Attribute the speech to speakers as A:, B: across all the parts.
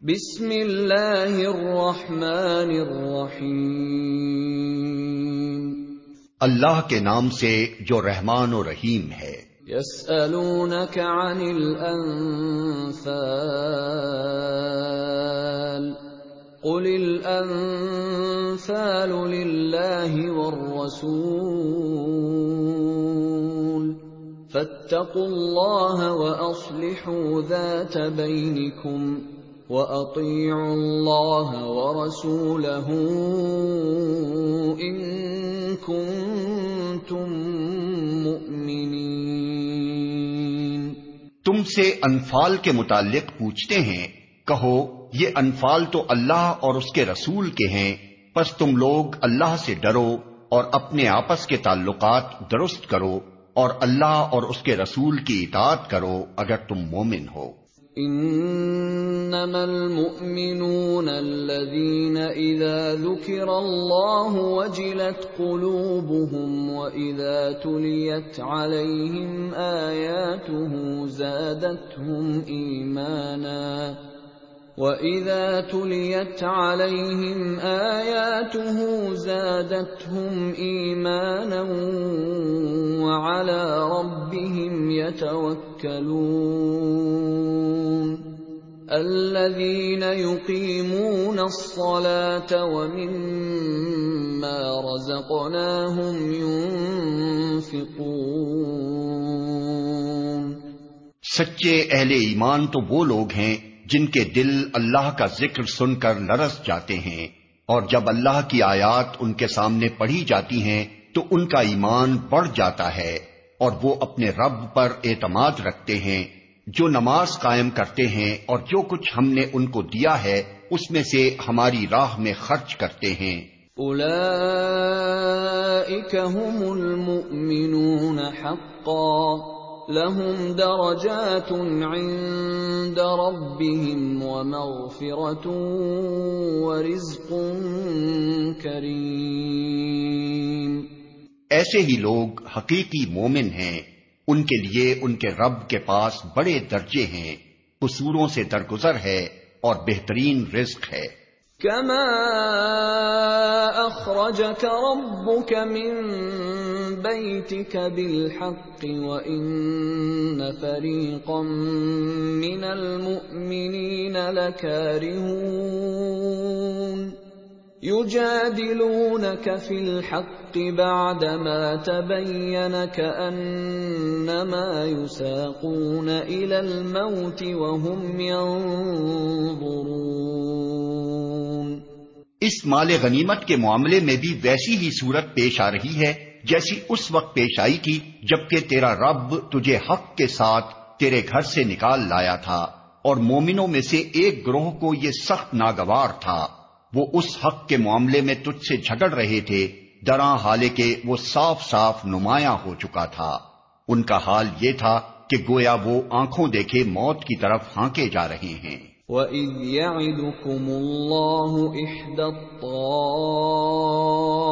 A: بسم اللہ الرحمن الرحیم۔
B: اللہ کے نام سے جو رحمان و رحیم ہے۔
A: یسألونک عن الانفال۔ قل الانفال للہ والرسول۔ فاتقوا اللہ واصلحوا ذات بینکم۔ وَأَطِيعُوا اللَّهَ وَرَسُولَهُ إِن كُنتُم مُّؤْمِنِينَ۔
B: تم سے انفال کے متعلق پوچھتے ہیں، کہو، یہ انفال تو اللہ اور اس کے رسول کے ہیں، پس تم لوگ اللہ سے ڈرو اور اپنے آپس کے تعلقات درست کرو اور اللہ اور اس کے رسول کی اطاعت کرو اگر تم مومن ہو۔
A: انما المؤمنون الذين اذا ذكر الله وجلت قلوبهم واذا تليت عليهم اياته زادتهم ايمانا واذا تليت عليهم اياته زادتهم ايمانا وعلى ربهم يتوكلون الذين يقيمون الصلاه ومما رزقناهم ينفقون
B: سچے اہل ایمان تو وہ لوگ ہیں جن کے دل اللہ کا ذکر سن کر لرس جاتے ہیں اور جب اللہ کی آیات ان کے سامنے پڑھی جاتی ہیں تو ان کا ایمان بڑھ جاتا ہے اور وہ اپنے رب پر اعتماد رکھتے ہیں، جو نماز قائم کرتے ہیں اور جو کچھ ہم نے ان کو دیا ہے، اس میں سے ہماری راہ میں خرچ کرتے ہیں۔
A: المؤمنون حقا۔ لهم درجات عند ربهم ومغفرة ورزق كريم.
B: ایسے ہی لوگ حقیقی مومن ہیں، ان کے لیے ان کے رب کے پاس بڑے درجے ہیں، قصوروں سے درگزر ہے اور بہترین رزق ہے۔
A: كما اخرجك ربك من بيتك بالحق وان فريقا من المؤمنين لكارهون يجادلونك في الحق بعدما تبين كانما يساقون الى الموت وهم ينظرون.
B: اس مال غنیمت کے معاملے میں بھی ویسی ہی صورت پیش آ رہی ہے جیسی اس وقت پیش آئی تھی جبکہ تیرا رب تجھے حق کے ساتھ تیرے گھر سے نکال لایا تھا اور مومنوں میں سے ایک گروہ کو یہ سخت ناگوار تھا۔ وہ اس حق کے معاملے میں تجھ سے جھگڑ رہے تھے دراں حالے کے وہ صاف صاف نمایاں ہو چکا تھا۔ ان کا حال یہ تھا کہ گویا وہ آنکھوں دیکھے موت کی طرف ہانکے جا رہے ہیں۔
A: وَإِذْ يَعِدُكُمُ اللَّهُ إِحْدَى الطَّائِفَتَيْنِ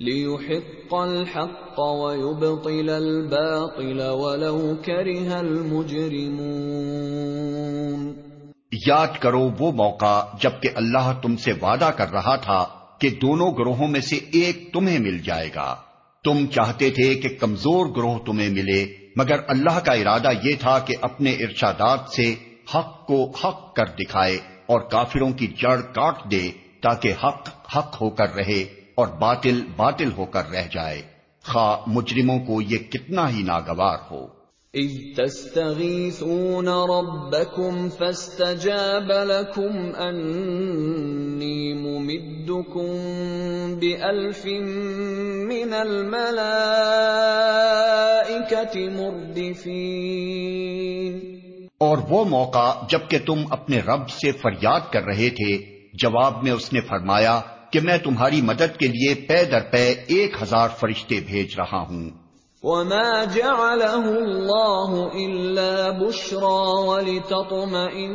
A: لِيُحِقَّ الْحَقَّ وَيُبْطِلَ الْبَاطِلَ وَلَوْ كَرِهَ الْمُجْرِمُونَ
B: یاد کرو وہ موقع جبکہ اللہ تم سے وعدہ کر رہا تھا کہ دونوں گروہوں میں سے ایک تمہیں مل جائے گا۔ تم چاہتے تھے کہ کمزور گروہ تمہیں ملے، مگر اللہ کا ارادہ یہ تھا کہ اپنے ارشادات سے حق کو حق کر دکھائے اور کافروں کی جڑ کاٹ دے تاکہ حق حق ہو کر رہے۔ اور باطل باطل ہو کر رہ جائے۔ خواہ مجرموں کو یہ کتنا ہی ناگوار ہو۔
A: اذ تستغیثون ربکم فاستجاب لکم انی ممدکم بألف من الملائکت مردفین
B: اور وہ موقع جبکہ تم اپنے رب سے فریاد کر رہے تھے جواب میں اس نے فرمایا کہ میں تمہاری مدد کے لیے پے در پے ایک ہزار فرشتے بھیج رہا ہوں۔
A: وما جعله الله الا بشرى ولتطمئن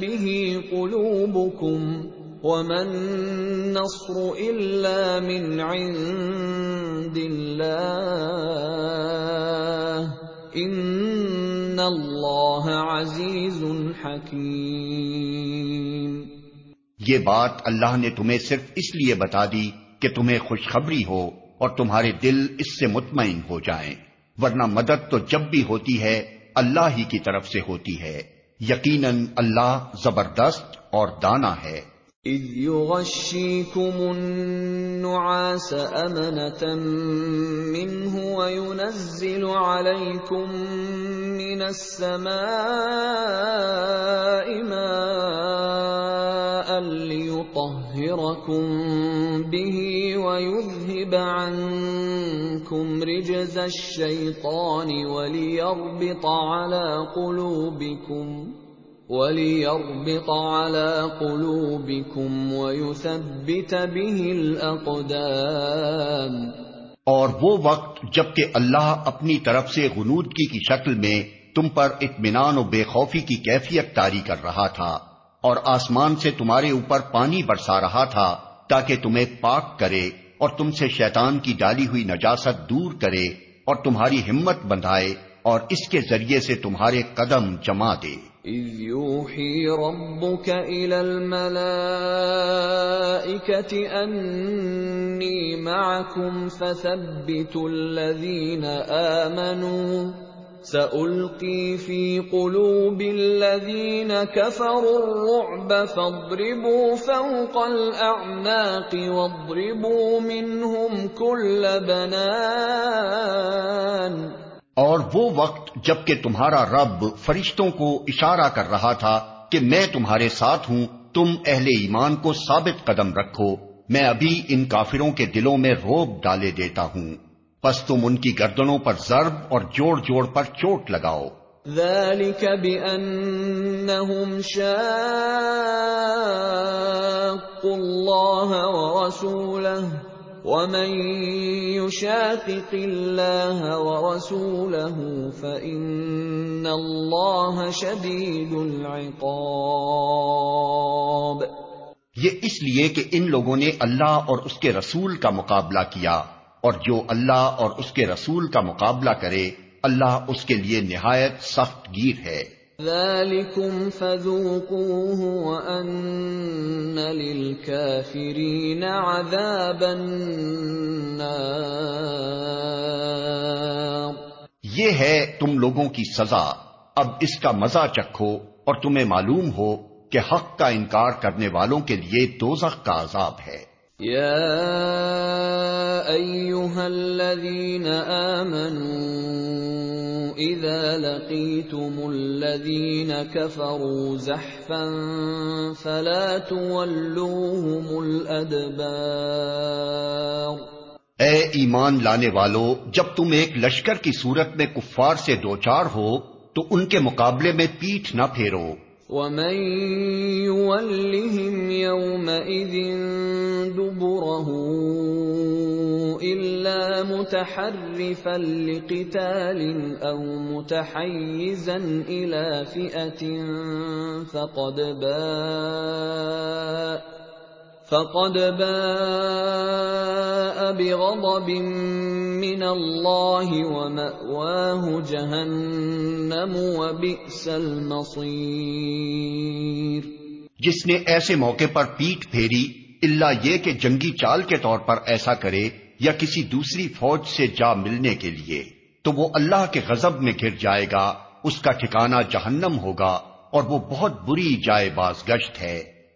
A: به قلوبكم وما النصر الا من عند الله ان الله عزيز حكيم
B: یہ بات اللہ نے تمہیں صرف اس لیے بتا دی کہ تمہیں خوشخبری ہو اور تمہارے دل اس سے مطمئن ہو جائیں۔ ورنہ مدد تو جب بھی ہوتی ہے، اللہ ہی کی طرف سے ہوتی ہے۔ یقیناً اللہ زبردست اور دانا ہے۔
A: اذ يغشيكم النعاس امنة منه وينزل عليكم من السماء ماء ليطهركم به ويذهب عنكم رجز الشيطان وليربط على قلوبكم وَلِيَرْبِطَ عَلَى قُلُوبِكُمْ وَيُثَبِّتَ بِهِ الْأَقْدَامِ
B: اور وہ وقت جبکہ اللہ اپنی طرف سے غنودگی کی شکل میں تم پر اطمینان و بے خوفی کی کیفیت تاری کر رہا تھا۔ اور آسمان سے تمہارے اوپر پانی برسا رہا تھا تاکہ تمہیں پاک کرے اور تم سے شیطان کی ڈالی ہوئی نجاست دور کرے اور تمہاری ہمت بندھائے اور اس کے ذریعے سے تمہارے قدم جما دے۔
A: اذ يوحي ربك الى الملائكه اني معكم فثبتوا الذين امنوا سالقي في قلوب الذين كفروا الرعب فاضربوا فوق الاعناق واضربوا منهم كل بنان.
B: اور وہ وقت جبکہ تمہارا رب فرشتوں کو اشارہ کر رہا تھا کہ میں تمہارے ساتھ ہوں، تم اہل ایمان کو ثابت قدم رکھو، میں ابھی ان کافروں کے دلوں میں روب ڈالے دیتا ہوں۔ پس تم ان کی گردنوں پر ضرب اور جوڑ جوڑ پر چوٹ لگاؤ۔
A: ومن يشاقق الله ورسوله فإن الله شديد العقاب۔
B: یہ اس لیے کہ ان لوگوں نے اللہ اور اس کے رسول کا مقابلہ کیا۔ اور جو اللہ اور اس کے رسول کا مقابلہ کرے اللہ اس کے لیے نہایت سخت گیر ہے۔
A: ذلكم فذوقوه وأن للكافرين عذاب النار۔
B: یہ ہے تم لوگوں کی سزا۔ اب اس کا مزہ چکھو اور تمہیں معلوم ہو کہ حق کا انکار کرنے والوں کے لیے دوزخ کا عذاب ہے۔
A: يا ايها الذين امنوا اذا لقيتم الذين كفروا زحفا فلا تولوهم الادبار
B: اے ایمان لانے والو، جب تم ایک لشکر کی صورت میں کفار سے دوچار ہو، تو ان کے مقابلے میں پیٹھ نہ پھیرو۔
A: ومن يولهم يومئذ دبره إلا متحرفا لقتال أو متحيزا إلى فئة فقد باء فقد باء بغضب من الله ومأواه جهنم وبئس المصير
B: جس نے ایسے موقع پر پیٹ پھیری اللہ یہ کہ جنگی چال کے طور پر ایسا کرے یا کسی دوسری فوج سے جا ملنے کے لیے، تو وہ اللہ کے غضب میں گر جائے گا، اس کا ٹھکانہ جہنم ہوگا اور وہ بہت بری جائے باز گشت ہے۔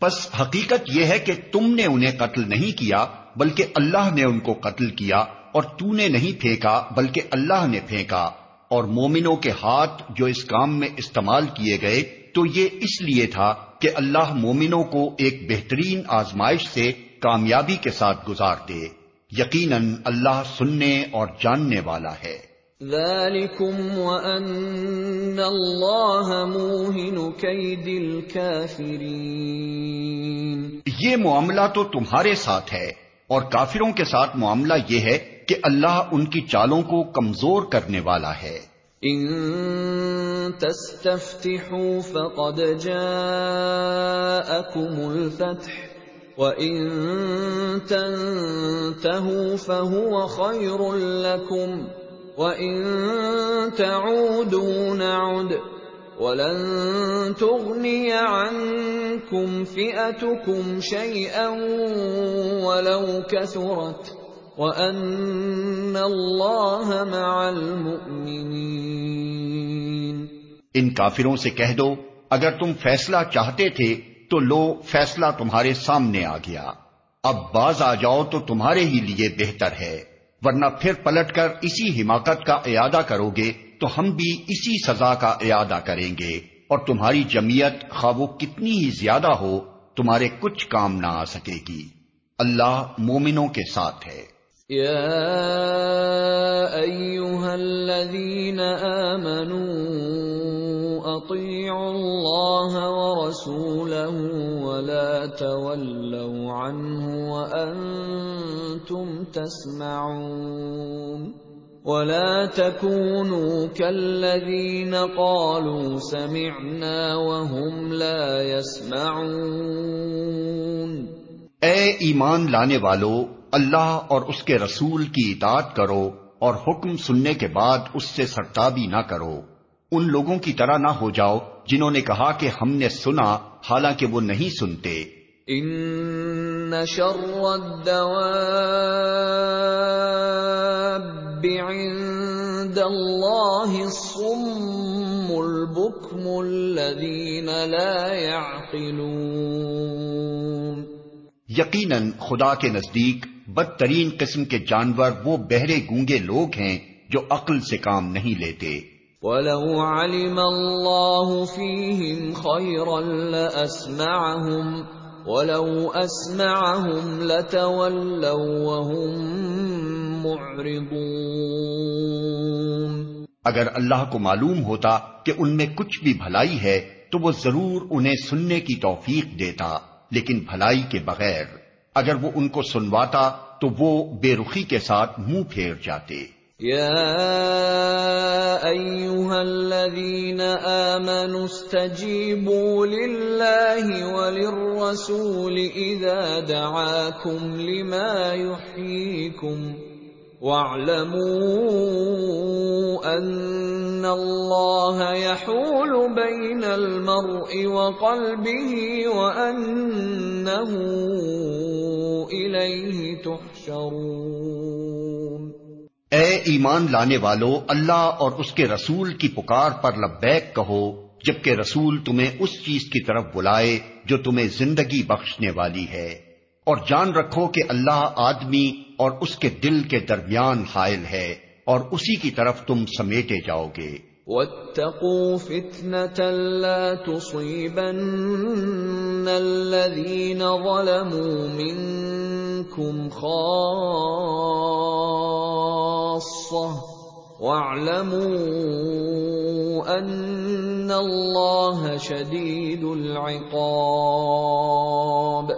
B: پس حقیقت یہ ہے کہ تم نے انہیں قتل نہیں کیا، بلکہ اللہ نے ان کو قتل کیا، اور تو نے نہیں پھینکا، بلکہ اللہ نے پھینکا۔ اور مومنوں کے ہاتھ جو اس کام میں استعمال کیے گئے، تو یہ اس لیے تھا کہ اللہ مومنوں کو ایک بہترین آزمائش سے کامیابی کے ساتھ گزار دے یقیناً اللہ سننے اور جاننے والا ہے۔
A: ذلكم وأن الله موهن كيد الكافرين
B: یہ معاملہ تو تمہارے ساتھ ہے اور کافروں کے ساتھ معاملہ یہ ہے کہ اللہ ان کی چالوں کو کمزور کرنے والا ہے۔
A: ان تستفتحوا فقد جاءكم الفتح وَإِن تَنْتَهُوا فَهُوَ خَيْرٌ لَكُمْ وَإِن تَعُودُوا نَعُدْ وَلَن تُغْنِيَ عَنكُمْ فِئَتُكُمْ شَيْئًا وَلَوْ كَثُرَتْ وَأَنَّ اللَّهَ مَعَ الْمُؤْمِنِينَ
B: ان کافروں سے کہہ دو، اگر تم فیصلہ چاہتے تھے تو لو فیصلہ تمہارے سامنے آ گیا۔ اب باز آ جاؤ تو تمہارے ہی لیے بہتر ہے۔ ورنہ پھر پلٹ کر اسی حماقت کا اعادہ کرو گے، تو ہم بھی اسی سزا کا اعادہ کریں گے۔ اور تمہاری جمیت خواب کتنی ہی زیادہ ہو، تمہارے کچھ کام نہ آ سکے گی۔ اللہ مومنوں کے ساتھ ہے۔
A: اطيعوا الله ورسوله ولا تولوا عنه وانتم تسمعون ولا تكونوا كالذين قالوا سمعنا وهم لا يسمعون
B: اے ایمان لانے والو، اللہ اور اس کے رسول کی اطاعت کرو اور حکم سننے کے بعد اس سے سرتابی نہ کرو۔ ان لوگوں کی طرح نہ ہو جاؤ جنہوں نے کہا کہ ہم نے سنا حالانکہ وہ نہیں سنتے۔
A: ان شر عند الله الصم البكم الذين لا يعقلون۔
B: یقیناً خدا کے نزدیک بدترین قسم کے جانور وہ بہرے گونگے لوگ ہیں جو عقل سے کام نہیں لیتے۔
A: وَلَوْ عَلِمَ اللَّهُ فِيهِمْ خَيْرًا لَأَسْمَعَهُمْ وَلَوْ أَسْمَعَهُمْ لَتَوَلَّوْا وَهُمْ مُعْرِضُونَ
B: اگر اللہ کو معلوم ہوتا کہ ان میں کچھ بھی بھلائی ہے، تو وہ ضرور انہیں سننے کی توفیق دیتا، لیکن بھلائی کے بغیر۔ اگر وہ ان کو سنواتا، تو وہ بے رخی کے ساتھ منہ پھیر جاتے۔
A: يا ايها الذين امنوا استجيبوا لله وللرسول اذا دعاكم لما يحييكم واعلموا ان الله يحول بين المرء وقلبه وانه اليه تحشرون
B: اے ایمان لانے والو، اللہ اور اس کے رسول کی پکار پر لبیک کہو، جبکہ رسول تمہیں اس چیز کی طرف بلائے جو تمہیں زندگی بخشنے والی ہے۔ اور جان رکھو کہ اللہ آدمی اور اس کے دل کے درمیان حائل ہے، اور اسی کی طرف تم سمیٹے جاؤ گے۔
A: واتقوا فتنة لا تصيبن الذين ظلموا منكم خاصة واعلموا أن الله شديد العقاب.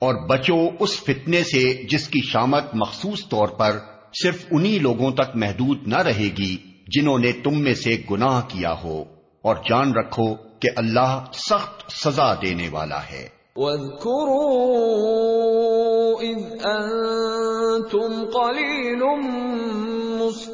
B: اور بچو اس فتنے سے جس کی شامت مخصوص طور پر صرف انہی لوگوں تک محدود نہ رہے گی جنہوں نے تم میں سے گناہ کیا ہو اور جان رکھو کہ اللہ سخت سزا دینے والا ہے۔
A: وَاذْكُرُوا إِذْ أَنْتُمْ قَلِيلٌ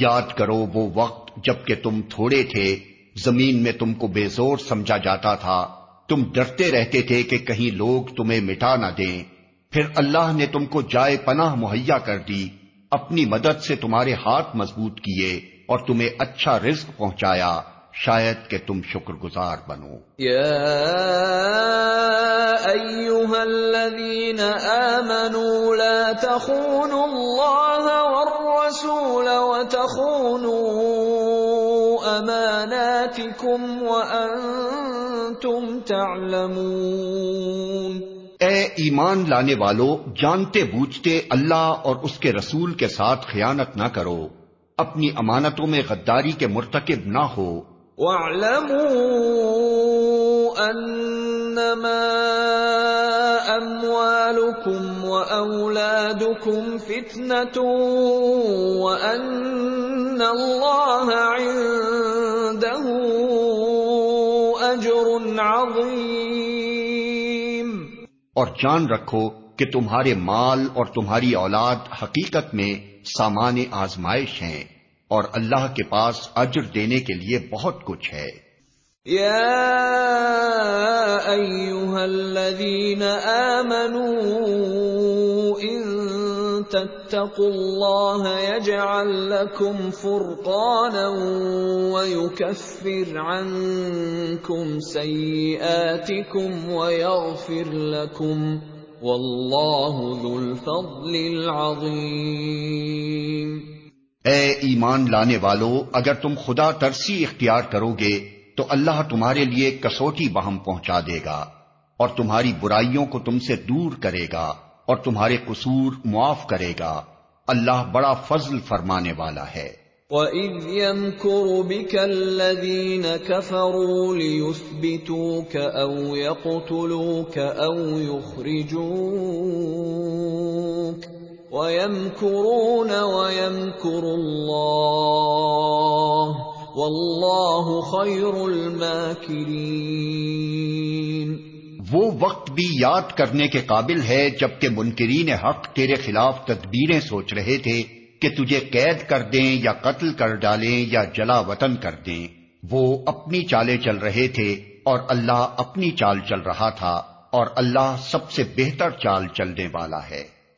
B: یاد کرو وہ وقت جبکہ تم تھوڑے تھے، زمین میں تم کو بے زور سمجھا جاتا تھا۔ تم ڈرتے رہتے تھے کہ کہیں لوگ تمہیں مٹا نہ دیں۔ پھر اللہ نے تم کو جائے پناہ مہیا کر دی۔ اپنی مدد سے تمہارے ہاتھ مضبوط کیے اور تمہیں اچھا رزق پہنچایا۔ شاید کہ تم شکر گزار بنو۔
A: یا ایوہا الذین آمنوا لا تخونوا اللہ والرسول وتخونوا اماناتکم وانتم تعلمون.
B: اے ایمان لانے والو جانتے بوجھتے اللہ اور اس کے رسول کے ساتھ خیانت نہ کرو۔ اپنی امانتوں میں غداری کے مرتکب نہ ہو۔
A: وَاعْلَمُوا أَنَّمَا أَمْوَالُكُمْ وَأَوْلَادُكُمْ فِتْنَةٌ وَأَنَّ اللَّهَ عِندَهُ أَجْرٌ عَظِيمٌ.
B: اور جان رکھو کہ تمہارے مال اور تمہاری اولاد حقیقت میں سامان آزمائش ہیں اور اللہ کے پاس اجر دینے کے لیے بہت کچھ ہے۔
A: یا ایوہا الذین آمنوا ان تتقوا اللہ یجعل لکم فرقانا ویکفر عنکم سیئاتکم ویغفر لکم واللہ ذو الفضل العظیم
B: اے ایمان لانے والو، اگر تم خدا ترسی اختیار کرو گے تو اللہ تمہارے لیے کسوٹی بہم پہنچا دے گا اور تمہاری برائیوں کو تم سے دور کرے گا اور تمہارے قصور معاف کرے گا۔ اللہ بڑا فضل فرمانے والا ہے۔
A: وَإِذْ يَمْكُرُ بِكَ الَّذِينَ كَفَرُوا لِيُثْبِتُوكَ أَوْ يَقْتُلُوكَ أَوْ يُخْرِجُوكَ وَيَمْكُرُونَ وَيَمْكُرُ اللَّهُ وَاللَّهُ خَيْرُ الْمَاكِرِينَ
B: وہ وقت بھی یاد کرنے کے قابل ہے جبکہ منکرین حق تیرے خلاف تدبیریں سوچ رہے تھے کہ تجھے قید کر دیں یا قتل کر ڈالیں یا جلا وطن کر دیں۔ وہ اپنی چالیں چل رہے تھے اور اللہ اپنی چال چل رہا تھا اور اللہ سب سے بہتر چال چلنے والا ہے۔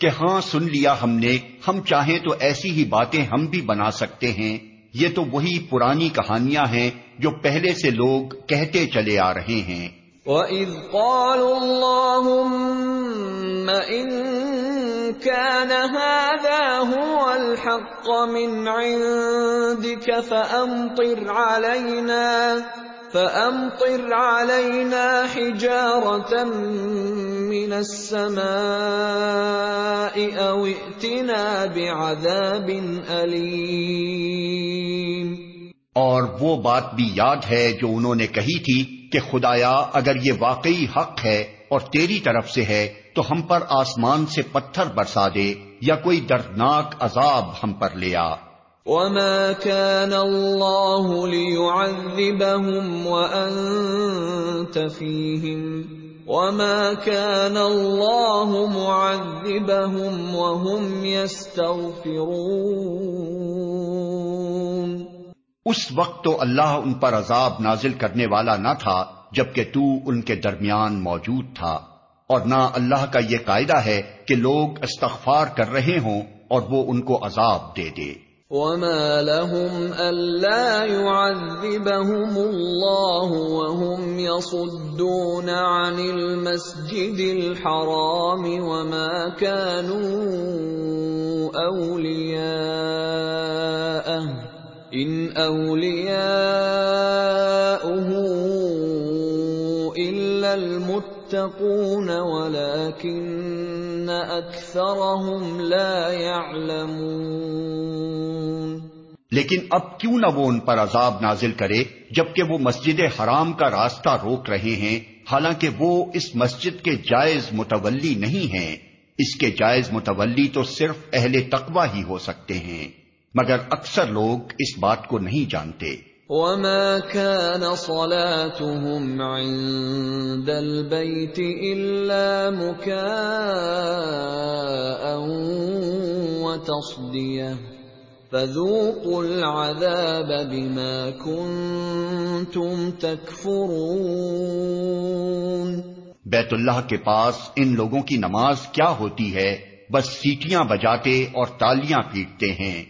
B: کہ ہاں سن لیا ہم نے، ہم چاہیں تو ایسی ہی باتیں ہم بھی بنا سکتے ہیں۔ یہ تو وہی پرانی کہانیاں ہیں جو پہلے سے لوگ کہتے چلے آ رہے ہیں۔
A: وَإِذْ قَالُوا اللَّهُمَّ إِن كَانَ هَذَا هُوَ الْحَقَّ مِنْ عِنْدِكَ فَأَمْطِرْ عَلَيْنَا فَأَمْطِرْ عَلَيْنَا حِجَارَةً مِّنَ السَّمَاءِ أَوْ ائْتِنَا بِعَذَابٍ أَلِيمٍ
B: اور وہ بات بھی یاد ہے جو انہوں نے کہی تھی کہ خدایا، اگر یہ واقعی حق ہے اور تیری طرف سے ہے، تو ہم پر آسمان سے پتھر برسا دے یا کوئی دردناک عذاب ہم پر لیا
A: وما كان الله ليعذبهم وانت فيهم وما كان الله معذبهم وهم يستغفرون
B: اس وقت تو اللہ ان پر عذاب نازل کرنے والا نہ تھا، جبکہ تو ان کے درمیان موجود تھا۔ اور نہ اللہ کا یہ قاعدہ ہے کہ لوگ استغفار کر رہے ہوں اور وہ ان کو عذاب دے دے۔
A: وما لهم ألا يعذبهم الله وهم يصدون عن المسجد الحرام وما كانوا أولياءه إن أولياؤه إلا المتقون ولكن أكثرهم لا يعلمون
B: لیکن اب کیوں نہ وہ ان پر عذاب نازل کرے جبکہ وہ مسجد حرام کا راستہ روک رہے ہیں؟ حالانکہ وہ اس مسجد کے جائز متولی نہیں ہیں۔ اس کے جائز متولی تو صرف اہل تقوی ہی ہو سکتے ہیں۔ مگر اکثر لوگ اس بات کو نہیں جانتے۔
A: وما كان صلاتهم عند البيت إلا مكاء وتصديه فذوقوا العذاب بما كنتم تكفرون
B: بیت اللہ کے پاس ان لوگوں کی نماز کیا ہوتی ہے؟ بس سیٹیاں بجاتے اور تالیاں پیٹتے ہیں۔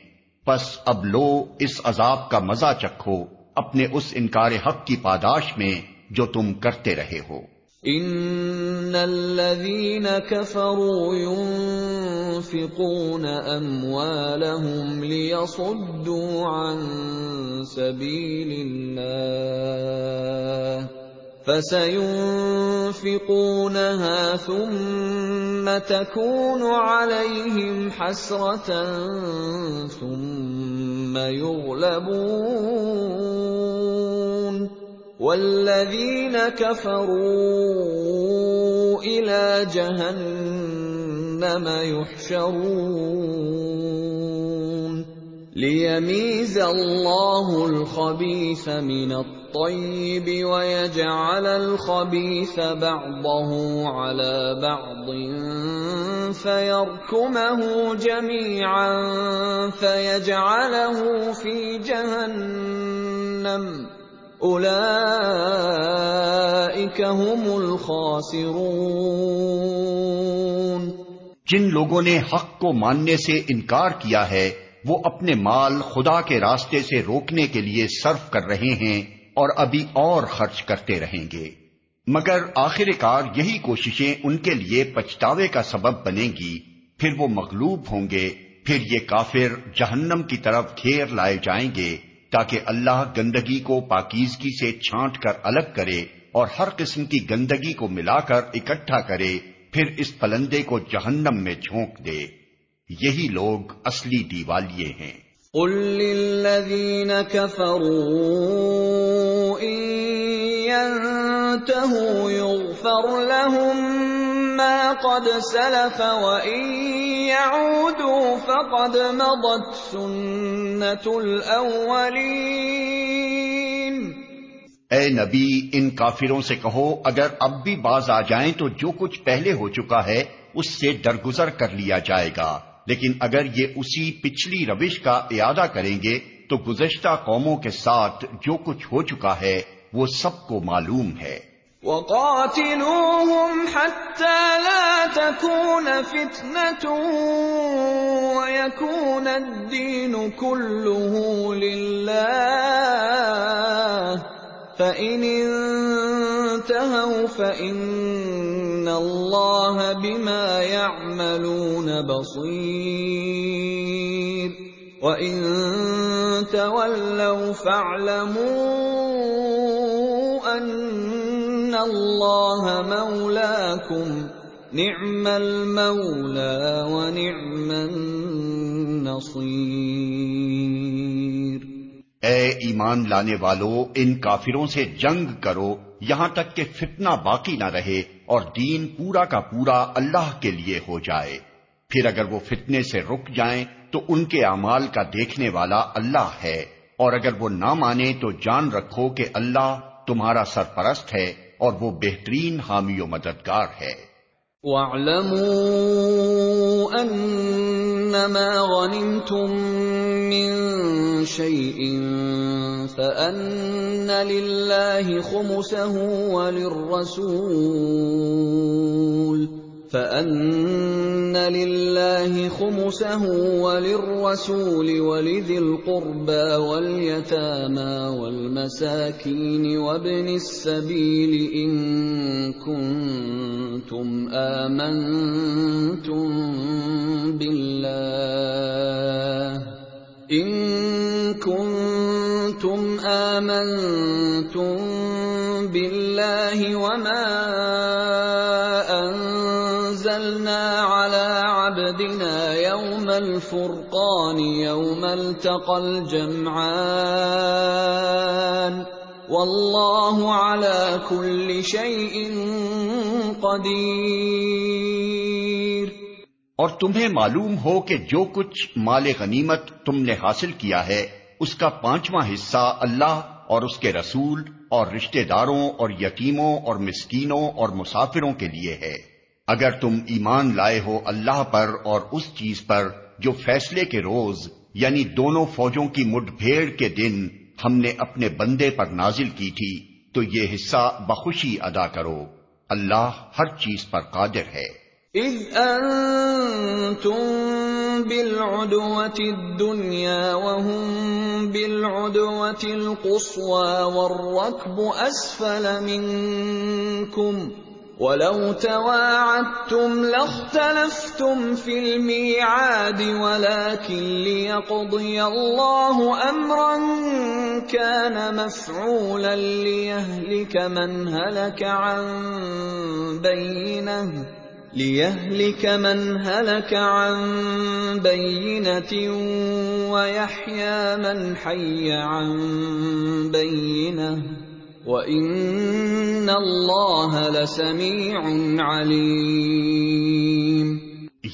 B: پس اب لو، اس عذاب کا مزہ چکھو۔ اپنے اس انکار حق کی پاداش میں جو تم کرتے رہے ہو۔
A: ان الذين كفروا ينفقون اموالهم ليصدوا عن سبيل الله فسينفقونها ثم تكون عليهم حسرة ثم يغلبون والذين كفروا إلى جهنم يحشرون ليميز الله الخبيث من الطيب الطيب ويجعل الخبيث بعضه على بعض فيركمه جميعا فيجعله في جهنم أولئك هم الخاسرون
B: جن لوگوں نے حق کو ماننے سے انکار کیا ہے، وہ اپنے مال خدا کے راستے سے روکنے کے لیے صرف کر رہے ہیں اور ابھی اور خرچ کرتے رہیں گے۔ مگر آخر کار یہی کوششیں ان کے لیے پچھتاوے کا سبب بنے گی۔ پھر وہ مغلوب ہوں گے، پھر یہ کافر جہنم کی طرف گھیر لائے جائیں گے۔ تاکہ اللہ گندگی کو پاکیزگی سے چھانٹ کر الگ کرے اور ہر قسم کی گندگی کو ملا کر اکٹھا کرے، پھر اس پلندے کو جہنم میں جھونک دے۔ یہی لوگ اصلی دیوالیے ہیں۔
A: قل للذين كفروا إن ينتهوا يغفر لهم ما قد سلف وإن فقد مضت سنة
B: اے نبی، ان کافروں سے کہو، اگر اب بھی باز آ جائیں تو جو کچھ پہلے ہو چکا ہے، اس سے درگزر کر لیا جائے گا۔ لیکن اگر یہ اسی پچھلی روش کا اعادہ کریں گے، تو گزشتہ قوموں کے ساتھ جو کچھ ہو چکا ہے، وہ سب کو معلوم ہے۔
A: وَقَاتِلُوهُمْ حَتَّى لَا تَكُونَ فِتْنَةٌ وَيَكُونَ الدِّينُ كُلُّهُ لِلَّهِ. فَإِنِ انْتَهَوْا فَإِنَّ اللَّهَ بِمَا يَعْمَلُونَ بَصِيرٌ. وَإِن تَوَلَّوْا فَاعْلَمُوا أَنَّ اللَّهَ مَوْلَاكُمْ نِعْمَ الْمَوْلَى وَنِعْمَ النَّصِيرُ
B: اے ایمان لانے والو، ان کافروں سے جنگ کرو، یہاں تک کہ فتنہ باقی نہ رہے اور دین پورا کا پورا اللہ کے لیے ہو جائے۔ پھر اگر وہ فتنے سے رک جائیں، تو ان کے اعمال کا دیکھنے والا اللہ ہے۔ اور اگر وہ نہ مانے، تو جان رکھو کہ اللہ تمہارا سرپرست ہے۔ اور وہ بہترین حامی و مددگار ہے۔
A: وَاعْلَمُوا أَنَّمَا غَنِمْتُم مِّن شَيْءٍ فَأَنَّ لِلَّهِ خُمُسَهُ وَلِلرَّسُولِ۔ فأن لله خمسه وللرسول ولذي القربى واليتامى والمساكين وابن السبيل إن كنتم آمنتم بالله إن كنتم آمنتم بالله وما عبدنا يوم الفرقان يوم التقى الجمعان والله على كل شيء قدير
B: اور تمہیں معلوم ہو کہ جو کچھ مال غنیمت تم نے حاصل کیا ہے، اس کا پانچواں حصہ اللہ اور اس کے رسول اور رشتہ داروں اور یتیموں اور مسکینوں اور مسافروں کے لیے ہے۔ اگر تم ایمان لائے ہو اللہ پر اور اس چیز پر جو فیصلے کے روز یعنی دونوں فوجوں کی مڈ بھیڑ کے دن، ہم نے اپنے بندے پر نازل کی تھی، تو یہ حصہ بخوشی ادا کرو۔ اللہ ہر چیز پر قادر ہے۔
A: اذ انتم بالعدوة الدنيا وهم بالعدوة القصوى والركب أسفل منكم ولو تواعدتم لاختلفتم في الميعاد ولكن ليقضي الله أمرا كان مفعولا ليهلك من هلك عن بينه لِيَهْلِكَ مَنْ هَلَكَ عَنْ بَيِّنَةٍ وَيَحْيَى مَنْ حَيَّ عَنْ بَيِّنَةٍ وَإِنَّ اللَّهَ لَسَمِيعٌ عَلِيمٌ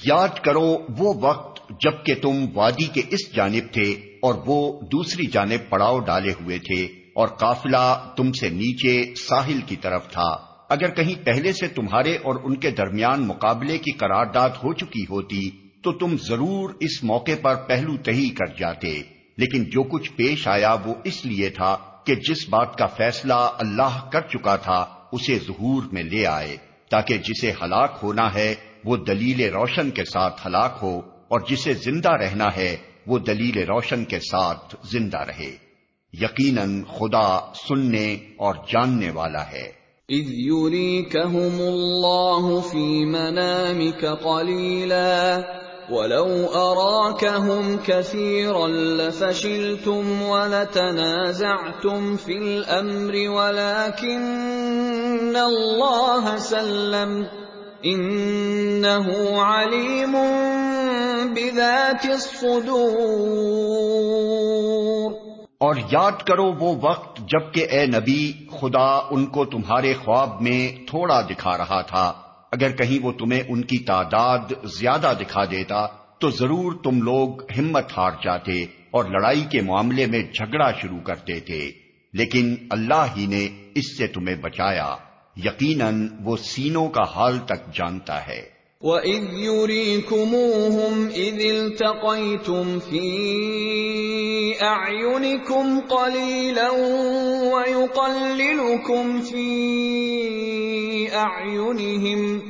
B: یاد کرو وہ وقت جبکہ تم وادی کے اس جانب تھے اور وہ دوسری جانب پڑاؤ ڈالے ہوئے تھے اور قافلہ تم سے نیچے ساحل کی طرف تھا۔ اگر کہیں پہلے سے تمہارے اور ان کے درمیان مقابلے کی قرارداد ہو چکی ہوتی تو تم ضرور اس موقع پر پہلو تہی کر جاتے، لیکن جو کچھ پیش آیا وہ اس لیے تھا کہ جس بات کا فیصلہ اللہ کر چکا تھا، اسے ظہور میں لے آئے، تاکہ جسے ہلاک ہونا ہے، وہ دلیل روشن کے ساتھ ہلاک ہو، اور جسے زندہ رہنا ہے، وہ دلیل روشن کے ساتھ زندہ رہے۔ یقیناً خدا سننے اور جاننے والا ہے۔
A: اذ يريكهم الله في منامك قليلا ولو اراكهم كثيرا لفشلتم ولتنازعتم في الامر ولكن الله سلم انه عليم بذات الصدور
B: اور یاد کرو وہ وقت جبکہ اے نبی خدا ان کو تمہارے خواب میں تھوڑا دکھا رہا تھا۔ اگر کہیں وہ تمہیں ان کی تعداد زیادہ دکھا دیتا، تو ضرور تم لوگ ہمت ہار جاتے اور لڑائی کے معاملے میں جھگڑا شروع کرتے تھے لیکن اللہ ہی نے اس سے تمہیں بچایا۔ یقیناً وہ سینوں کا حال تک جانتا ہے۔
A: وَإِذْ يُرِيكُمُوهُمْ إِذِ الْتَقَيْتُمْ فِي أَعْيُنِكُمْ قَلِيلًا وَيُقَلِّلُكُمْ فِي أَعْيُنِهِمْ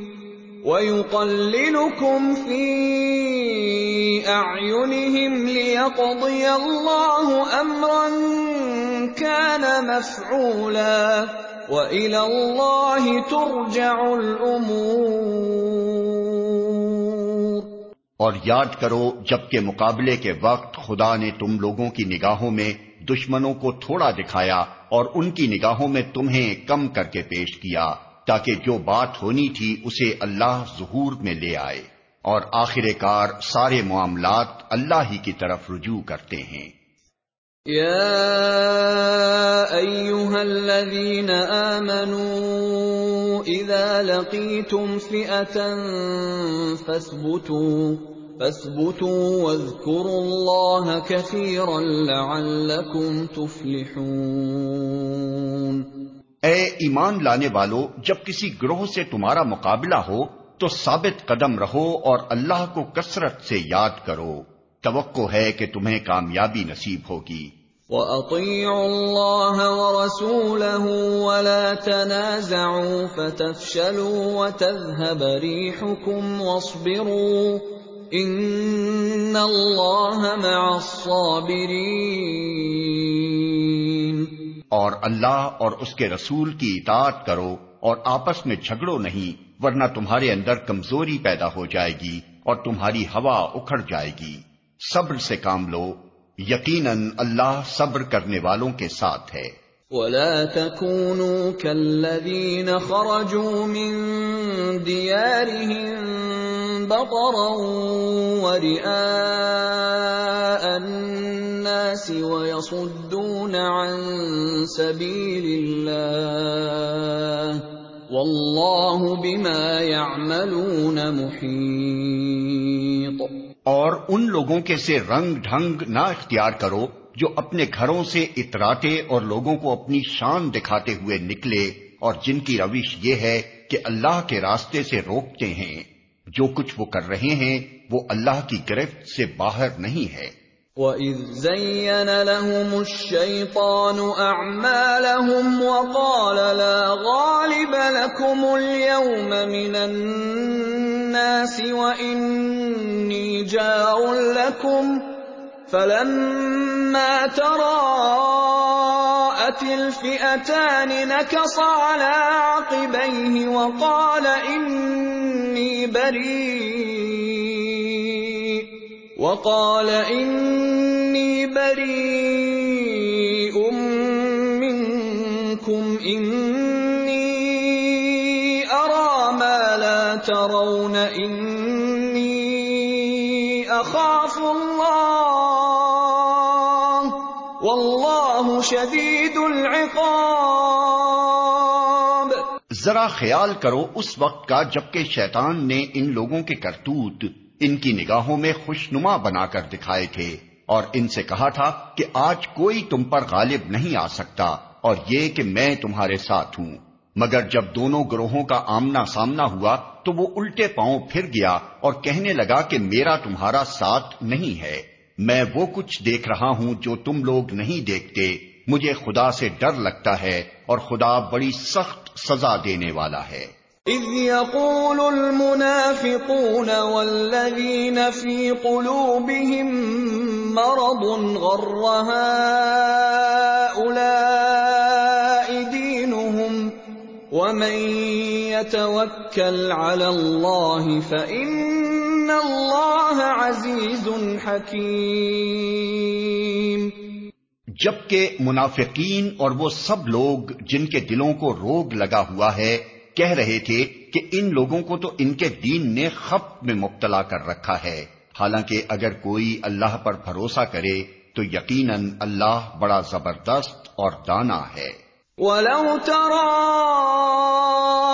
A: وَيُقَلِّلُكُمْ فِي أَعْيُنِهِمْ لِيَقْضِيَ اللَّهُ أَمْرًا كَانَ مَفْعُولًا وَإِلَى اللَّهِ تُرْجَعُ الْأُمُورُ
B: اور یاد کرو، جبکہ مقابلے کے وقت خدا نے تم لوگوں کی نگاہوں میں دشمنوں کو تھوڑا دکھایا اور ان کی نگاہوں میں تمہیں کم کر کے پیش کیا۔ تاکہ جو بات ہونی تھی اسے اللہ ظہور میں لے آئے اور آخر کار سارے معاملات اللہ ہی کی طرف رجوع کرتے ہیں۔
A: الذين اذا لقيتم فاثبتوا فاثبتوا واذكروا الله كثيرا لعلكم تفلحون۔
B: اے ایمان لانے والو، جب کسی گروہ سے تمہارا مقابلہ ہو، تو ثابت قدم رہو اور اللہ کو کثرت سے یاد کرو۔ توقع ہے کہ تمہیں کامیابی نصیب ہوگی۔
A: وَأَطِيعُوا اللَّهَ وَرَسُولَهُ وَلَا تَنَازَعُوا فَتَفْشَلُوا وَتَذْهَبَ رِيحُكُمْ وَاصْبِرُوا ان اللہ مع الصابرین
B: اور اللہ اور اس کے رسول کی اطاعت کرو اور آپس میں جھگڑو نہیں، ورنہ تمہارے اندر کمزوری پیدا ہو جائے گی اور تمہاری ہوا اکھڑ جائے گی۔ صبر سے کام لو۔ یقیناً اللہ صبر کرنے والوں کے ساتھ ہے۔
A: ولا تكونوا كالذين خرجوا من ديارهم بطرا ورئاء الناس ويصدون عن سبيل الله والله بما يعملون محيط
B: اور ان لوگوں کے سے رنگ ڈھنگ نہ اختیار کرو جو اپنے گھروں سے اتراتے اور لوگوں کو اپنی شان دکھاتے ہوئے نکلے اور جن کی روش یہ ہے کہ اللہ کے راستے سے روکتے ہیں۔ جو کچھ وہ کر رہے ہیں، وہ اللہ کی گرفت سے باہر نہیں ہے۔
A: وَإِذْ زَيَّنَ لَهُمُ الشَّيْطَانُ أَعْمَالَهُمْ وَقَالَ لَا غَالِبَ لَكُمُ الْيَوْمَ مِنَ النَّاسِ وَإِنِّي جَارٌ لَكُمْ فلما تراءت الفئتان نكص على عقبيه وقال إني بريء وقال إني بريء منكم إني أرى ما لا ترون إني شدید العقاب۔
B: ذرا خیال کرو اس وقت کا جبکہ شیطان نے ان لوگوں کے کرتوت ان کی نگاہوں میں خوشنما بنا کر دکھائے تھے اور ان سے کہا تھا کہ آج کوئی تم پر غالب نہیں آ سکتا اور یہ کہ میں تمہارے ساتھ ہوں۔ مگر جب دونوں گروہوں کا آمنا سامنا ہوا تو وہ الٹے پاؤں پھر گیا اور کہنے لگا کہ میرا تمہارا ساتھ نہیں ہے۔ میں وہ کچھ دیکھ رہا ہوں جو تم لوگ نہیں دیکھتے۔ مجھے خدا سے ڈر لگتا ہے اور خدا بڑی سخت سزا دینے والا ہے۔
A: اذ يقول المنافقون والذين في قلوبهم مرض غر هؤلاء دينهم ومن يتوكل على الله فإن الله عزيز حكيم
B: جبکہ منافقین اور وہ سب لوگ جن کے دلوں کو روگ لگا ہوا ہے کہہ رہے تھے کہ ان لوگوں کو تو ان کے دین نے خپ میں مبتلا کر رکھا ہے۔ حالانکہ اگر کوئی اللہ پر بھروسہ کرے تو یقیناً اللہ بڑا زبردست اور دانا ہے۔
A: وَلَوْ تَرَىٰ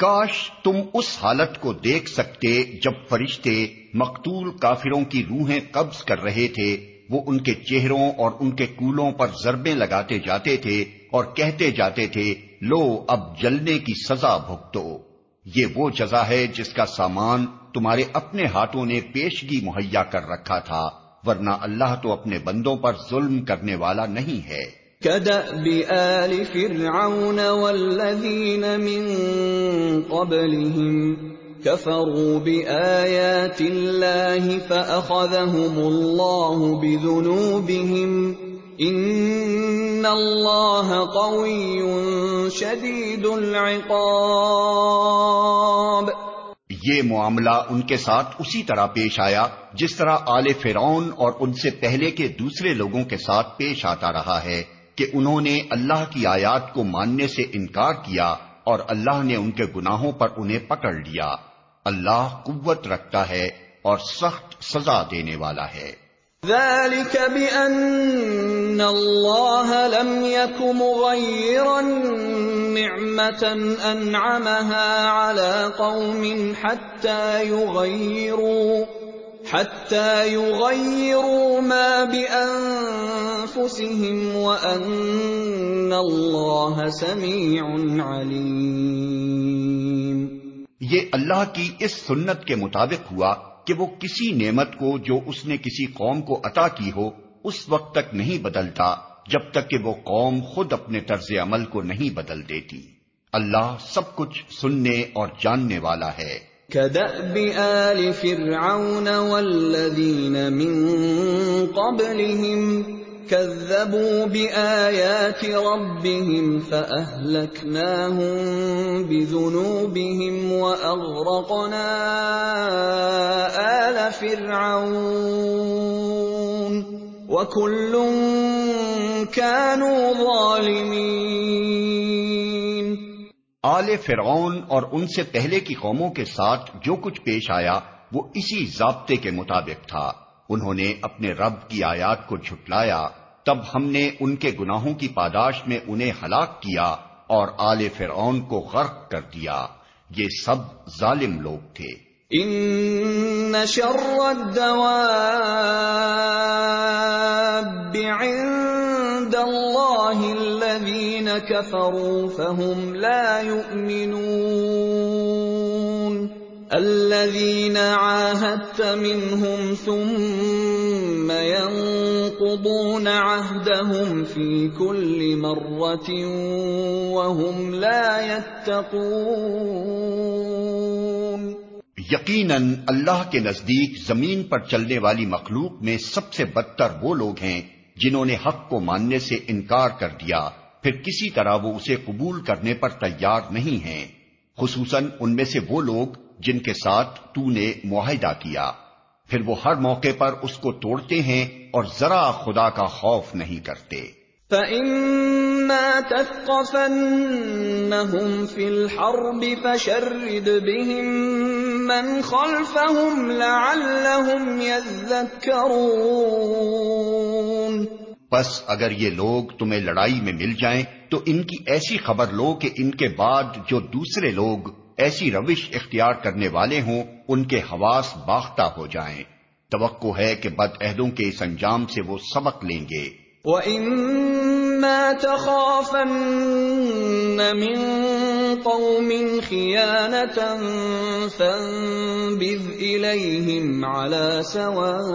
B: کاش تم اس حالت کو دیکھ سکتے جب فرشتے مقتول کافروں کی روحیں قبض کر رہے تھے، وہ ان کے چہروں اور ان کے کولوں پر ضربیں لگاتے جاتے تھے اور کہتے جاتے تھے، لو اب جلنے کی سزا بھگتو۔ یہ وہ جزا ہے جس کا سامان تمہارے اپنے ہاتھوں نے پیشگی مہیا کر رکھا تھا، ورنہ اللہ تو اپنے بندوں پر ظلم کرنے والا نہیں ہے۔
A: كدأب آل فرعون والذين من قبلهم كفروا بآيات الله فأخذهم الله بذنوبهم العقاب
B: یہ معاملہ ان کے ساتھ اسی طرح پیش آیا جس طرح آل فرعون اور ان سے پہلے کے دوسرے لوگوں کے ساتھ پیش آتا رہا ہے۔ کہ انہوں نے اللہ کی آیات کو ماننے سے انکار کیا اور اللہ نے ان کے گناہوں پر انہیں پکڑ لیا۔ اللہ قوت رکھتا ہے اور سخت سزا دینے والا ہے۔
A: ذلك بأن الله لم يك مغيرا نعمة أنعمها على قوم حتى يغيروا حتى يغيروا ما بأنفسهم وأن الله سميع عليم۔
B: یہ اللہ کی اس سنت کے مطابق ہوا کہ وہ کسی نعمت کو جو اس نے کسی قوم کو عطا کی ہو، اس وقت تک نہیں بدلتا، جب تک کہ وہ قوم خود اپنے طرز عمل کو نہیں بدل دیتی۔ اللہ سب کچھ سننے اور جاننے والا ہے۔
A: كدأب آل فرعون والذين من قبلهم كذبوا بآيات ربهم فأهلكناهم بذنوبهم وأغرقنا آل فرعون وكل كانوا ظالمين
B: آل فرعون اور ان سے پہلے کی قوموں کے ساتھ جو کچھ پیش آیا، وہ اسی ضابطے کے مطابق تھا۔ انہوں نے اپنے رب کی آیات کو جھٹلایا۔ تب ہم نے ان کے گناہوں کی پاداش میں انہیں ہلاک کیا اور آل فرعون کو غرق کر دیا۔ یہ سب ظالم لوگ تھے۔
A: ان شر عند الذين كفروا فهم لا يؤمنون. الذين عاهدت منهم ثم ينقضون عهدهم في كل مرة وهم لا يتقون.
B: یقیناً اللہ کے نزدیک زمین پر چلنے والی مخلوق میں سب سے بدتر وہ لوگ ہیں جنہوں نے حق کو ماننے سے انکار کر دیا، پھر کسی طرح وہ اسے قبول کرنے پر تیار نہیں ہیں۔ خصوصاً ان میں سے وہ لوگ جن کے ساتھ تو نے معاہدہ کیا۔ پھر وہ ہر موقع پر اس کو توڑتے ہیں اور ذرا خدا کا خوف نہیں کرتے۔
A: فَإِمَّا تَثْقَفَنَّهُمْ فِي الْحَرْبِ فَشَرِّدْ بِهِمْ مَنْ خَلْفَهُمْ لَعَلَّهُمْ يَذَّكَّرُونَ
B: بس اگر یہ لوگ تمہیں لڑائی میں مل جائیں تو ان کی ایسی خبر لو کہ ان کے بعد جو دوسرے لوگ ایسی روش اختیار کرنے والے ہوں ان کے حواس باختہ ہو جائیں۔ توقع ہے کہ بد عہدوں کے اس انجام سے وہ سبق لیں گے۔
A: تَخَافَنَّ مِن قَوْمٍ خِيَانَةً فَانبِذْ إِلَيْهِمْ سَوَاءٍ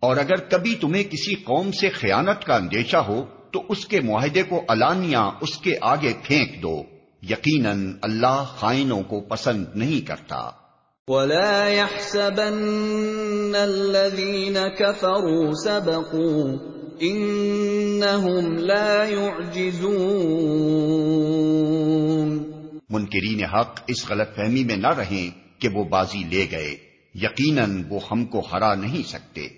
B: اور اگر کبھی تمہیں کسی قوم سے خیانت کا اندیشہ ہو، تو اس کے معاہدے کو الانیہ اس کے آگے پھینک دو۔ یقیناً اللہ خائنوں کو پسند نہیں کرتا۔
A: ولا يحسبن الذين كفروا سبقوا انہم لا يعجزون۔
B: منکرین حق اس غلط فہمی میں نہ رہیں کہ وہ بازی لے گئے۔ یقیناً وہ ہم کو ہرا نہیں سکتے۔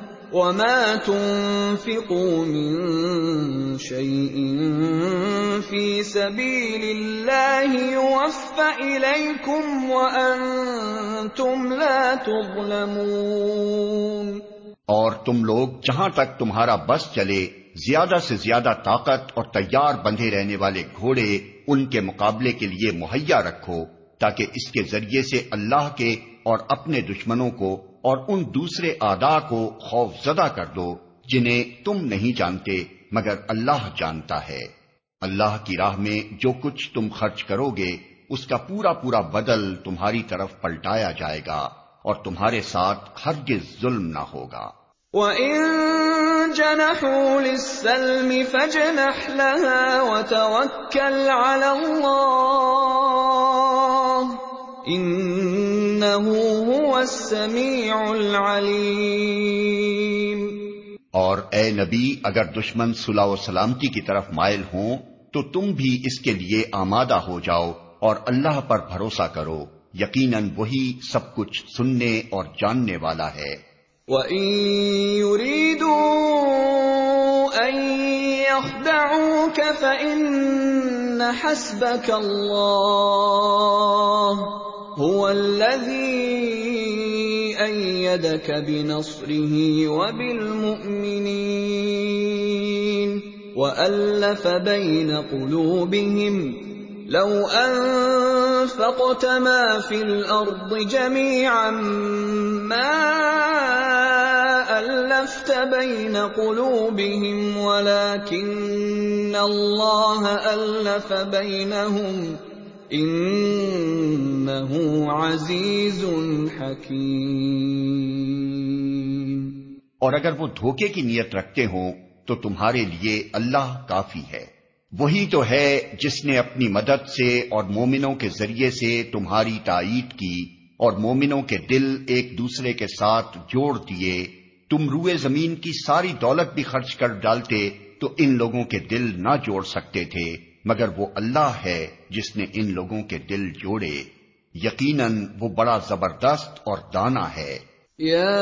A: وما تنفقوا من شيء في سبيل الله يوفى إليكم وأنتم لا تظلمون
B: اور تم لوگ جہاں تک تمہارا بس چلے، زیادہ سے زیادہ طاقت اور تیار بندھے رہنے والے گھوڑے ان کے مقابلے کے لیے مہیا رکھو تاکہ اس کے ذریعے سے اللہ کے اور اپنے دشمنوں کو اور ان دوسرے آدا کو خوف زدہ کر دو جنہیں تم نہیں جانتے، مگر اللہ جانتا ہے۔ اللہ کی راہ میں جو کچھ تم خرچ کرو گے، اس کا پورا پورا بدل تمہاری طرف پلٹایا جائے گا اور تمہارے ساتھ ہرگز ظلم نہ ہوگا۔
A: وَإِن جَنَحُوا لِلسَّلْمِ لَهَا وَتَوَكَّلْ عَلَى اللَّهِ هُوَ السَّمِيعُ الْعَلِيمُ۔
B: اور اے نبی اگر دشمن صلح و سلامتی کی طرف مائل ہوں تو تم بھی اس کے لیے آمادہ ہو جاؤ اور اللہ پر بھروسہ کرو۔ یقیناً وہی سب کچھ سننے اور جاننے والا ہے۔
A: وَإِن يُرِيدُوا أَن يَخْدَعُوكَ فَإِنَّ حَسْبَكَ اللَّهُ۔ هُوَ الَّذِي أيدك بنصره وبالمؤمنين وألف بين قلوبهم لو أنفقت ما في الأرض جميعا ما ألفت بين قلوبهم ولكن الله ألف بينهم إنه عزيز حكيم۔
B: اور اگر وہ دھوکے کی نیت رکھتے ہوں، تو تمہارے لیے اللہ کافی ہے۔ وہی تو ہے جس نے اپنی مدد سے اور مومنوں کے ذریعے سے تمہاری تائید کی، اور مومنوں کے دل ایک دوسرے کے ساتھ جوڑ دیے۔ تم روئے زمین کی ساری دولت بھی خرچ کر ڈالتے، تو ان لوگوں کے دل نہ جوڑ سکتے تھے۔ مگر وہ اللہ ہے جس نے ان لوگوں کے دل جوڑے۔ یقیناً وہ بڑا زبردست اور دانا ہے۔
A: یا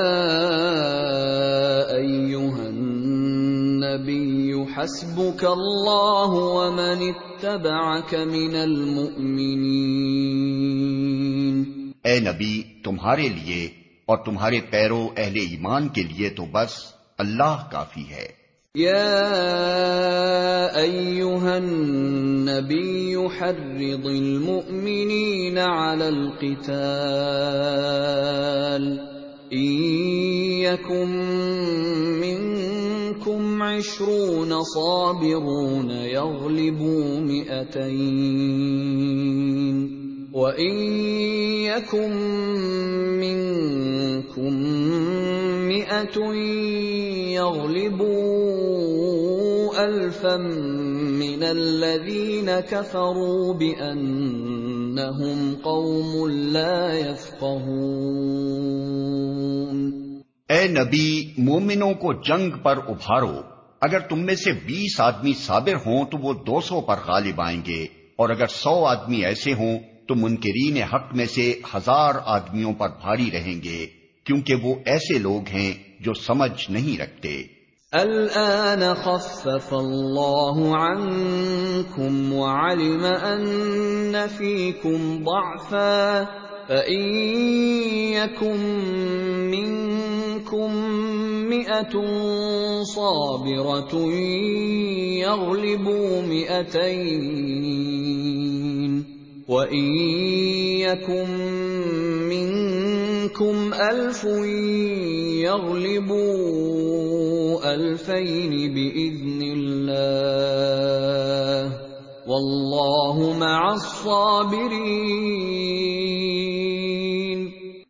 A: النبي حسبك الله ومن اتبعك من المؤمنين
B: اے نبی تمہارے لیے اور تمہارے پیرو اہل ایمان کے لیے تو بس اللہ کافی ہے۔
A: يا ايها النبي حرض المؤمنين على القتال. ان يكن منكم عشرون صابرون يغلبوا مئتين. وإن يكن منكم مئة يغلبوا ألفا من الذين كفروا بأنهم قوم لا يفقهون.
B: اے نبی، مومنوں کو جنگ پر ابھارو۔ اگر تم میں سے بیس آدمی صابر ہوں تو وہ دو سو پر غالب آئیں گے۔ اور اگر سو آدمی ایسے ہوں تو منکرین حق میں سے ہزار آدمیوں پر بھاری رہیں گے، کیونکہ وہ ایسے لوگ ہیں جو سمجھ نہیں رکھتے۔
A: الآن خفف وعلم ضعفا يكن منكم مئة صابرة يغلبوا مئتين وإن يكن منكم ألف يغلبوا ألفين بإذن الله. والله مع الصابرين.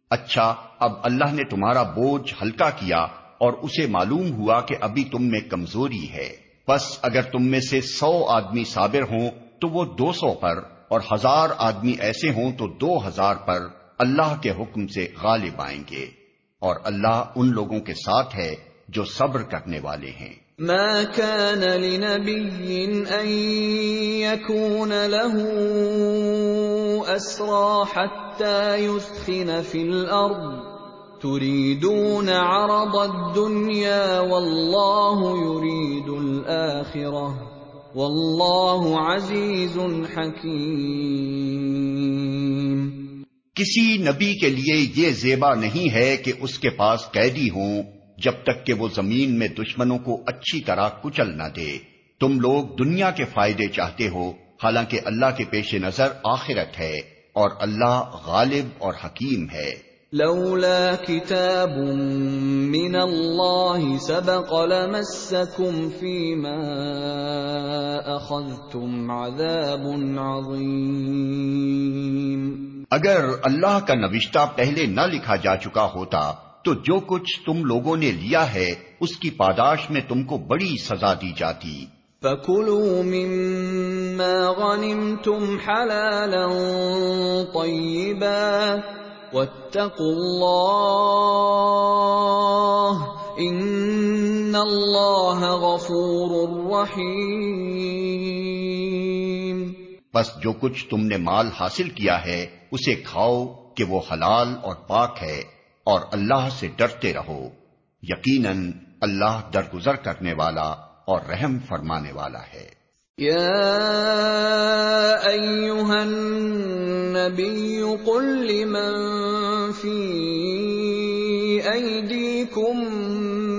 B: اچھا اب اللہ نے تمہارا بوجھ ہلکا کیا اور اسے معلوم ہوا کہ ابھی تم میں کمزوری ہے۔ بس اگر تم میں سے سو آدمی صابر ہوں تو وہ دو سو پر اور ہزار آدمی ایسے ہوں تو دو ہزار پر اللہ کے حکم سے غالب آئیں گے۔ اور اللہ ان لوگوں کے ساتھ ہے جو صبر کرنے والے ہیں۔
A: ما كان لنبي ان يكون له اسرى حتى يثخن في الارض تريدون عرض الدنيا والله يريد الاخره والله عزيز حكيم.
B: کسی نبی کے لیے یہ زیبا نہیں ہے کہ اس کے پاس قیدی ہوں۔ جب تک کہ وہ زمین میں دشمنوں کو اچھی طرح کچل نہ دے۔ تم لوگ دنیا کے فائدے چاہتے ہو حالانکہ اللہ کے پیش نظر آخرت ہے اور اللہ غالب اور حکیم ہے۔
A: لولا كتاب من الله سبق لمسكم فيما اخذتم عذاب عظيم
B: اگر اللہ کا نوشتہ پہلے نہ لکھا جا چکا ہوتا تو جو کچھ تم لوگوں نے لیا ہے اس کی پاداش میں تم کو بڑی سزا دی جاتی۔
A: فَكُلُوا مِمَّا غَنِمْتُمْ حَلَالًا طَيِّبًا وَاتَّقُوا اللَّهِ إِنَّ اللَّهَ غَفُورٌ رَحِيمٌ۔
B: بس جو کچھ تم نے مال حاصل کیا ہے اسے کھاؤ کہ وہ حلال اور پاک ہے۔ اور اللہ سے ڈرتے رہو۔ یقیناً اللہ درگزر کرنے والا اور رحم فرمانے والا ہے۔
A: يا أيها النبي قل لمن في أيديكم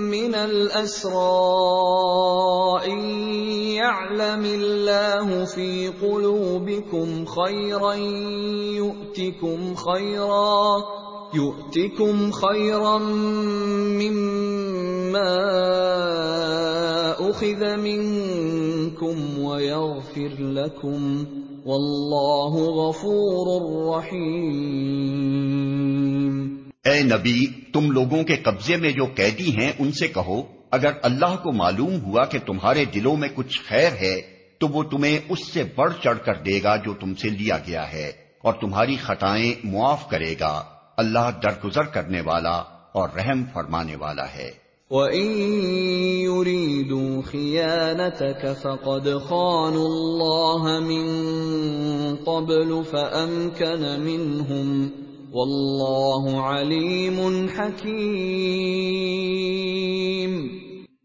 A: من الأسرى إن يعلم الله في قلوبكم خيرا يؤتكم خيرا يؤتكم خيرا مما أخذ منكم ويغفر لكم واللہ غفور رحیم
B: اے نبی، تم لوگوں کے قبضے میں جو قیدی ہیں، ان سے کہو، اگر اللہ کو معلوم ہوا کہ تمہارے دلوں میں کچھ خیر ہے، تو وہ تمہیں اس سے بڑھ چڑھ کر دے گا جو تم سے لیا گیا ہے، اور تمہاری خطائیں معاف کرے گا۔ اللہ درگزر کرنے والا اور رحم فرمانے والا ہے۔
A: وَإِن يُرِيدُوا خِيَانَتَكَ فَقَدْ خَانُوا اللَّهَ مِن قَبْلُ فَأَمْكَنَ مِنْهُمْ وَاللَّهُ عَلِيمٌ حَكِيمٌ۔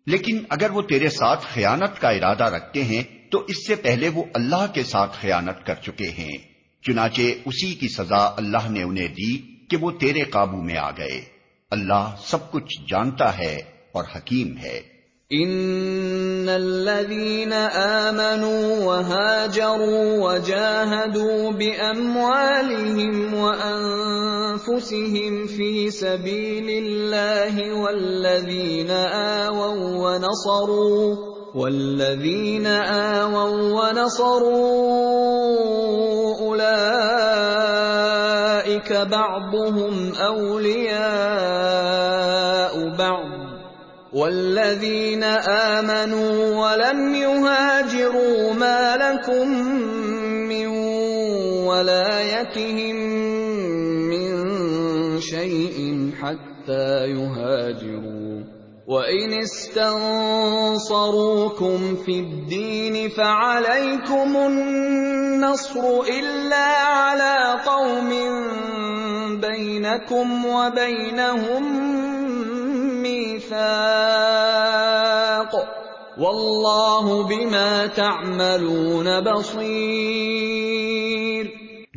B: لیکن اگر وہ تیرے ساتھ خیانت کا ارادہ رکھتے ہیں تو اس سے پہلے وہ اللہ کے ساتھ خیانت کر چکے ہیں۔ چنانچہ اسی کی سزا اللہ نے انہیں دی۔ کہ وہ تیرے قابو میں آ گئے۔ اللہ سب کچھ جانتا ہے اور حکیم ہے۔
A: ان الذين امنوا وهاجروا وجاهدوا باموالهم وانفسهم في سبيل الله والذين آووا ونصروا والذين آووا ونصروا اولئك بعضهم اولياء بعض والذین آمنوا ولم يهاجروا ما لكم من ولایتهم من شيء حتى يهاجروا وَإِنِ اسْتَنصَرُوكُمْ فِي الدِّينِ فَعَلَيْكُمُ النَّصْرُ إِلَّا عَلَى قَوْمٍ بَيْنَكُمْ وَبَيْنَهُمْ واللہ بما تعملون بصیر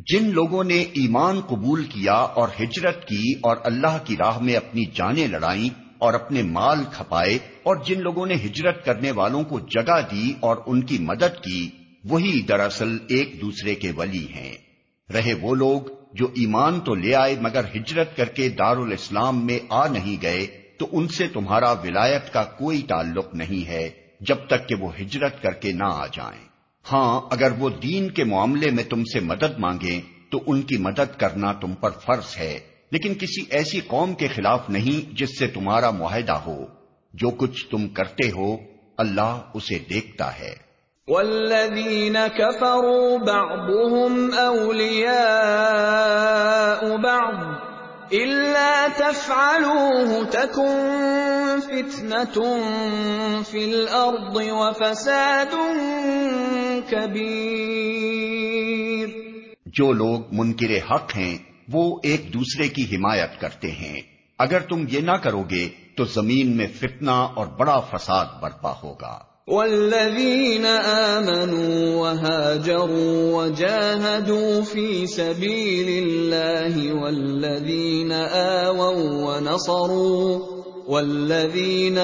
B: جن لوگوں نے ایمان قبول کیا اور ہجرت کی اور اللہ کی راہ میں اپنی جانیں لڑائیں اور اپنے مال کھپائے اور جن لوگوں نے ہجرت کرنے والوں کو جگہ دی اور ان کی مدد کی، وہی دراصل ایک دوسرے کے ولی ہیں۔ رہے وہ لوگ جو ایمان تو لے آئے مگر ہجرت کر کے دار الاسلام میں آ نہیں گئے، تو ان سے تمہارا ولایت کا کوئی تعلق نہیں ہے جب تک کہ وہ ہجرت کر کے نہ آ جائیں۔ ہاں اگر وہ دین کے معاملے میں تم سے مدد مانگیں، تو ان کی مدد کرنا تم پر فرض ہے۔ لیکن کسی ایسی قوم کے خلاف نہیں جس سے تمہارا معاہدہ ہو۔ جو کچھ تم کرتے ہو اللہ اسے دیکھتا ہے۔
A: والذین کفروا بعضهم اولیاء بعض إلا تفعلوه تكن فتنة في الأرض وفساد كبير۔
B: جو لوگ منکر حق ہیں وہ ایک دوسرے کی حمایت کرتے ہیں۔ اگر تم یہ نہ کرو گے تو زمین میں فتنہ اور بڑا فساد برپا ہوگا۔
A: والذين آمنوا وهاجروا وجاهدوا في سبيل الله والذين آووا ونصروا والذين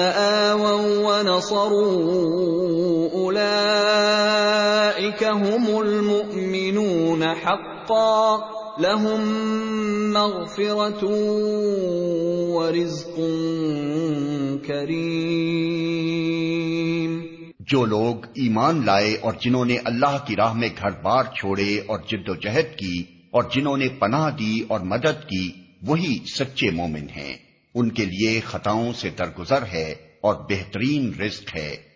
A: آووا ونصروا أولئك هم المؤمنون حقا۔ لهم مغفرة ورزق
B: جو لوگ ایمان لائے اور جنہوں نے اللہ کی راہ میں گھر بار چھوڑے اور جد و جہد کی اور جنہوں نے پناہ دی اور مدد کی، وہی سچے مومن ہیں۔ ان کے لیے خطاؤں سے درگزر ہے اور بہترین رزق ہے۔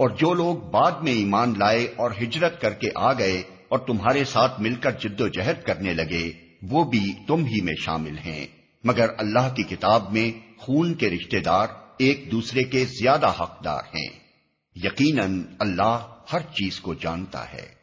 B: اور جو لوگ بعد میں ایمان لائے اور ہجرت کر کے آ گئے اور تمہارے ساتھ مل کر جد و جہد کرنے لگے، وہ بھی تم ہی میں شامل ہیں۔ مگر اللہ کی کتاب میں خون کے رشتے دار ایک دوسرے کے زیادہ حقدار ہیں۔ یقیناً اللہ ہر چیز کو جانتا ہے۔